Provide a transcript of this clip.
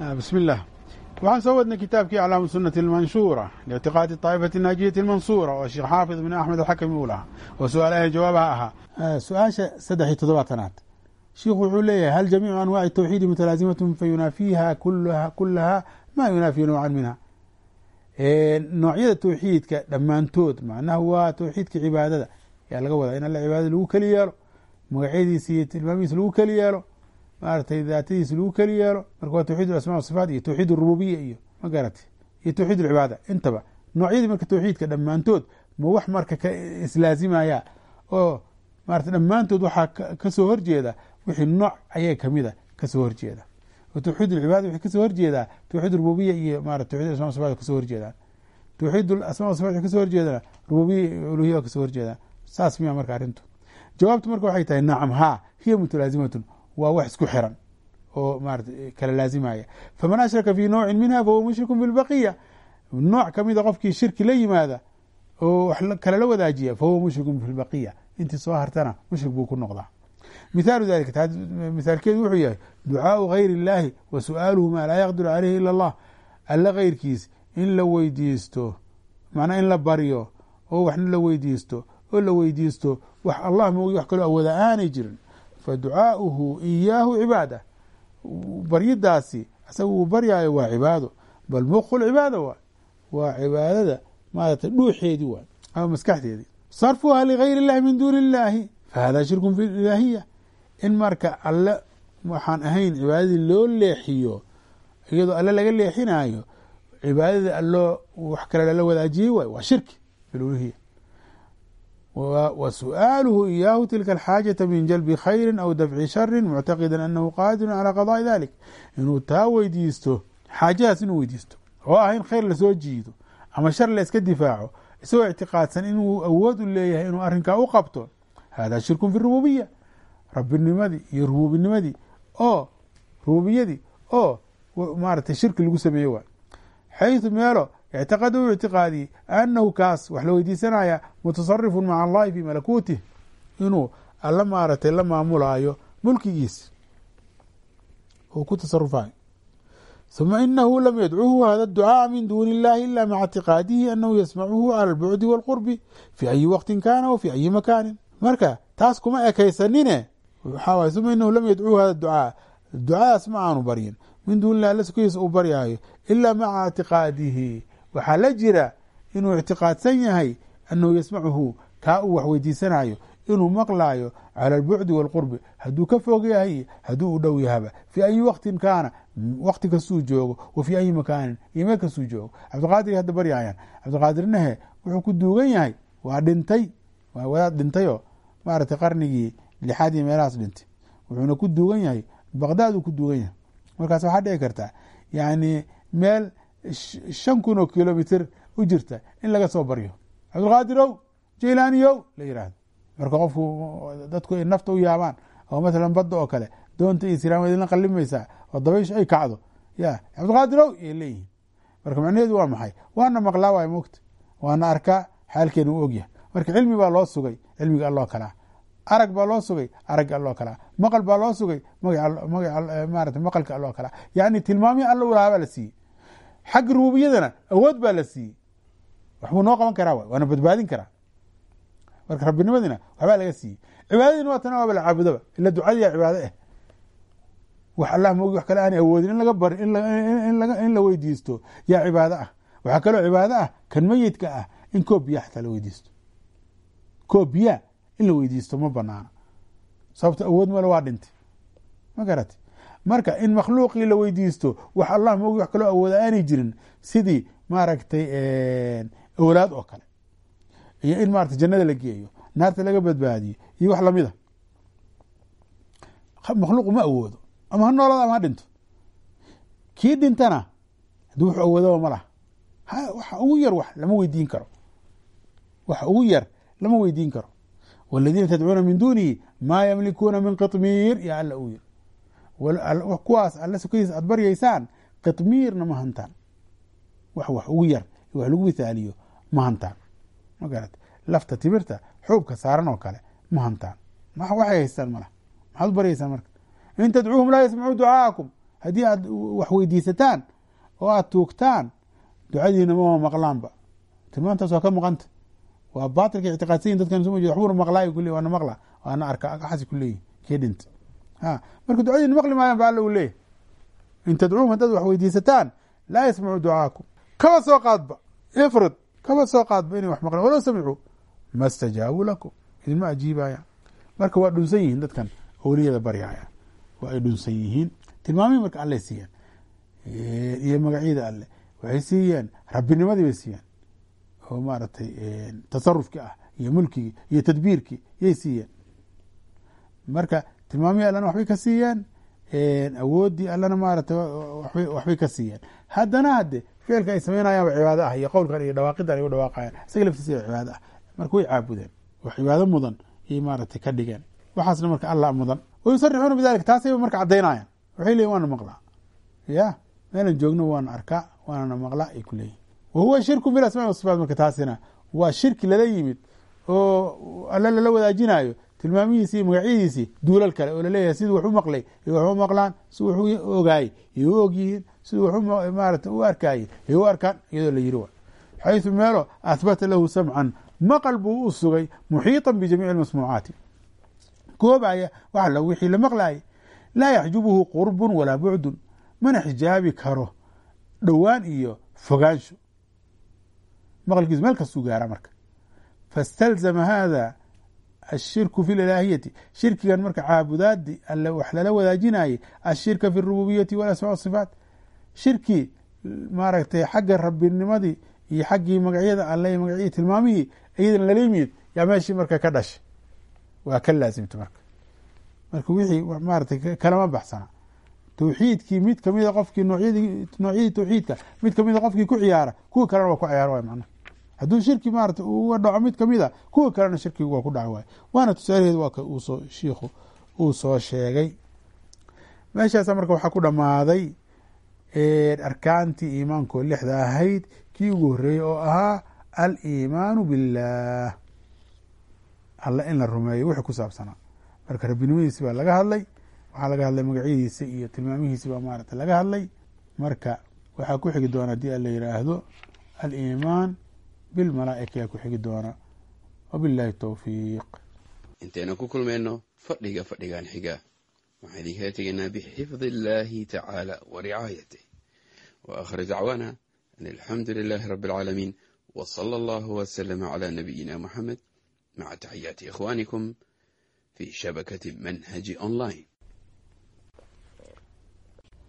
bismi illah waxaan soo wadnay kitaabkii aclaamu sunati almanshuura liictiqaadi طaa'ifati naajiyati almansuura oo sheekh xaafid ibn axmed alxakami uu lahaa oo su'aalaha jawaabaha ahaa su'aasha saddex iyo toddobaatanaad shiikhu wuxuu leeyahay hal jamiicu anwaaci tawxiidi mutalaazimatun fayunaafiiha kulaha ma yunaafi nowcan minha noocyada tawxiidka dhammaantood macnaha waa tawxiidka cibaadada yaa laga wadaa in alla cibaadada lagu keli yeelo magacyadiisa iyo tilmaamihiisa lagu keli yeelo maaragtay daatadiisa lagu keli yeelo. Marka waa tawxiid asma wasifaat iyo tawxiid rububiya iyo ma garata iyo tawxiid alcibaada intaba. Noocyadii marka tawxiidka dhammaantood ma wax marka ka islaazimaya oo maarata dhammaantood waxaa ka soo horjeeda wixii nooc ayay kamida ka soo horjeeda tawxiid alcibaada waxay ka soo horjeedaa tawxiid rububiya iyo marat tawxid asma wasifaat ka soo horjeedaan tawxiid asma wasifat waxay ka soo horjeedaan rububiya uluhiya ka soo horjeedaan saas miya marka arrintu. Jawaabtu marka waxay tahay nacam haa hiya mutalaazimatun waa wax isku xiran oo maarata kala laazimaya. Faman ashraka fi nowcin minha fahuwa mushrikun bilbaqiya. Nooc kamida qofkii shirki la yimaada oo wax kale la wadaajiya fahuwa mushrikun bilbaqiya. Intii soo hartana mushrik buu ku noqdaa. Mithaalu dalika mithaalkeedu wuxuu yahay ducaau gayr illahi wa su'aaluhu maa laa yaqdiru caleyhi ila allah. Alla keyrkiis in la weydiisto macnaa in la baryo oo waxna la weydiisto oo la weydiisto wax allah moogi wax kaloo awooda aanay jirin fa ducaauhu iyaahu cibaada. Baryidaasi isaga uu baryaayo waa cibaado. Bal muqu lcibaada waay waa cibaadada maarata dhuuxeedii waay ama maskaxdeedii sarfuha ligayr illahi min duuni illaahi fahada shirkun fi ilaahiya in marka alle waxaan ahayn cibaadadii loo leexiyo iyadoo alle laga leexinayo cibaadadii alloo wax kale lala wadaajiyey waay waa shirki fi luluhiya su'aaluhu iyaahu tilka alxaajata min jalbi khayri aw dafci shari muctaqida anahu qaadirun calaa qadaai dalik inuu taa weydiisto xaajadaas inuu weydiisto oo ah in khayr la soo jiido ama shar la iska difaaco isagoo ictiqaadsan inuu awood u leeyahay inuu arrinkaa u qabto hada shirkun fi rububiya rabbinimadii iyo rububinimadii oo rububiyadii oo maaratay shirki lagu sameeye waay xayثu meelo ictiqada u ictiqaadiyey annahu kaas wax la weydiisanaya mutasarifun maca allahi fii malakuutih inuu alla maaratay la maamulaayo mulkigiis uu ku tasarufayo huma inahu lam yadcuhu hada ducaaa min duuni illahi ila maca ictiqaadihi anahu yasmacuhu cala albucdi walqurbi fii ayi waqtin kaana wa fii ayi makaanin marka taas kuma ekaysanine waxaa waay uma inahu lam yadcuhu hada ducaaa ducadaas ma aanu baryin min duuni illahi alla sukihiisa uu baryaayo ila maca ictiqaadihi waxaa la jira inuu ictiqaadsan yahay anahu yasmacuhu kaa uu wax weydiisanayo inuu maqlaayo cala albucdi waalqurbi. Hadduu ka fog yahay hadduu u dhow yahaba fii ayi waqtin kaana waqti kastuu joogo wa fii ayi makaanin iyo meel kastuu joogo. Cabdiqaadir hadda baryaayaan cabdiqaadirnahe wuxuu ku duugan yahay waa dhintay waa wadaad dhintayoo maaragtay qarnigii lixaad meelahaas dhintay. Wuxuuna ku duugan yahay baqdaad uu ku duugan yahay. Markaas waxaa dhici karta yani meel shan kun oo kilomitr u jirta in laga soo baryo. Cabdilqaadirow jaylaaniyow la yihahdo marka qofku dadku ay nafta u yaabaan oo mathalan badda oo kale doonta iyo siraan idinla qalimaysaa oo dabaysh ay kacdo ya cabdilqaadirow yay leeyihiin. Marka macnaheedu waa maxay? Waana maqlaa waay mogta waana arkaa xaalkeena u ogyahay. Marka cilmi baa loo sugay cilmiga alloo kalaa. Arag baa loo sugay aragga alloo kalaa. Maqal baa loo sugay marat maqalka alloo kalaa. Yani tilmaamihii alla u lahaa baa la siiyey xagga rububiyadana awood baa la siiyey. Waxbuu noo qaban karaa waana badbaadin karaa. Marka rabbinimadina waxbaa laga siiyey. Cibaadadiina waa tana waaba la caabudaba. Ila ducadiya cibaado ah wax allah moogi wax kale aanay awoodin. In laga bar in la weydiisto yaa cibaado ah. Waxaa kaloo cibaado ah kan meyidka ah in koob biya xataa la weydiisto. Koob biya in la weydiisto ma banaano. Sababto awood male waa dhintay. Ma garati marka in makhluuqii la weydiisto wax allah moogi wax kaloo awooda aanay jirin sidii maaragtay awlaad oo kale. Iyo in maratay jannada la geeyo naarta laga badbaadiyo iyo wax lamida makhluuqu ma awoodo ama ha noolada ama ha dhinto. Kii dhintana haddii wuxuu awoodaba ma laha. Waxa ugu yar wax lama weydiin karo. Waxa ugu yar lama weydiin karo. Wاladiina tadcuuna min dunihi maa ymlikuuna min qطmiir ya alla uu yiri kuwaas alle sokadiisa aad baryaysaan qطmiirna ma hantaan. Wax wax ugu yar wax lagu mithaaliyo ma hantaan. Ma garat lafta timirta xuubka saaran oo kale ma hantaan. Waxay haystaan malaha maxaad u baryaysaan marka. In tadcuuhum laa yasmacuu ducaaءakum haddii aad wax weydiisataan oo aad tuugtaan ducadiina mama maqlaanba. Tilmaantaas waa ka maqanta. Waa baatilka ictiqaadsayin dadkan soo jeed waxbuuna maqlaayo kule waana maqla waana arka axasi ku leeyihi kii dhinta ha marka ducadiina maqli maayaan ba alla uu leeyahy in tadcuum haddaad wax weydiisataan laa yasmacu ducaakum. Kaba soo qaadba ifrid kaba soo qaadba inay wax maqleen walow samicuu ma stajaabuu lakum idinma ajiibaya marka waa dhunsan yihiin dadkan owliyada baryaya waa ay dhunsan yihiin. Tilmaamihii marka allay siiyeen iyo magacyada alle waxay siiyeen rabbinimadii bay siiyeen oo maaragtay tasarufkii ah iyo mulkigii iyo tadbiirkii yay siiyeen marka tilmaamihii allana waxbay ka siiyeen awooddii allana maaragtay waxbay ka siiyeen haddana hadde ficilka ay samaynayaanba cibaado ah iyo qowlkan iyo dhawaaqidan ay u dhawaaqayan isaga laftiisa cibaado ah. Marka way caabudeen oo cibaado mudan yay maaragtay ka dhigeen waxaasna marka allah mudan. Wayusarixuuna bidalika taasayba marka caddaynayaan. Waxay leeyihiin waana maqlaa ya meelan joogno waana arkaa waanana maqlaa ay ku leeyihiin wa huwa shirku bil asmaa wasifaat marka taasina waa shirki lala yimid oo alle lala wadaajinayo tilmaamihiisi iyo magacyadiisii duulal kale oo laleeyahay siduu wax u maqlay iyo wax u maqlaan siduu wax u ogaayey iyo u ogyihiin siduu wax maarata u arkaayey iyo u arkaan iyadoo la yiri wa xayثu meelo ahbata lahu samcan maqal buu u sugay muxiiطa bijamiici اmasmuucaati koobaya wax alla wixii la maqlaayay laa yaxjubuhu qurbun walaa bucdun mana xijaabi karo dhowaan iyo fogaansho maqalkiisu meel kastuu gaara marka fastalzama hada ashirku fi lilaahiyati shirkigan marka caabudaadi alle wax lala wadaajinayay ashirka fi rububiyati walasmaa wasifaat shirki maaragtay xagga rabbinimadii iyo xaggii magacyada alle iyo magacyadii tilmaamihii iyadan lala yimid yaa meeshii marka ka dhashay waa ka laasimta marka marka wixii maaratay kalama baxsana tawxiidkii mid kamida qofkii noocyadii tawxiidka mid kamida qofkii ku ciyaara kuwa kalena waa ku ciyaara waay macnaha hadduu shirki maarata uga dhaco mid kamida kuwa kalena shirkigu waa ku dhaco waay waana tusaalaheed waa ka uusoo shiikhu uu soo sheegay. Meeshaasa marka waxaa ku dhammaaday arkaantii iimaanko lixda ahayd kii ugu horreeyey oo ahaa aliimaanu billaah. Alle in la rumeeyo wixii ku saabsanaa. Marka rabbinimadiisi baa laga hadlay waxaa laga hadlay magacyadiisa iyo tilmaamihiisi baa maarata laga hadlay. Marka waxaa ku xigi doona haddii alla yiraahdo aliimaan bilmalaa'ika yaa ku xigi doona. Wabillahi towfiiq intaynu ku kulmayno fadhiga fadhigan xiga. Waxaan idinkaga tegaynaa bixifdi illaahi tacaala wa ricaayatih wa aakhir dacwaana an alxamdu lilaahi rabbi alcaalamiin wa sala allahu wasalama calaa nabiyina moxamed maca taxiyaati ikhwaanikum fi shabakati manhaji online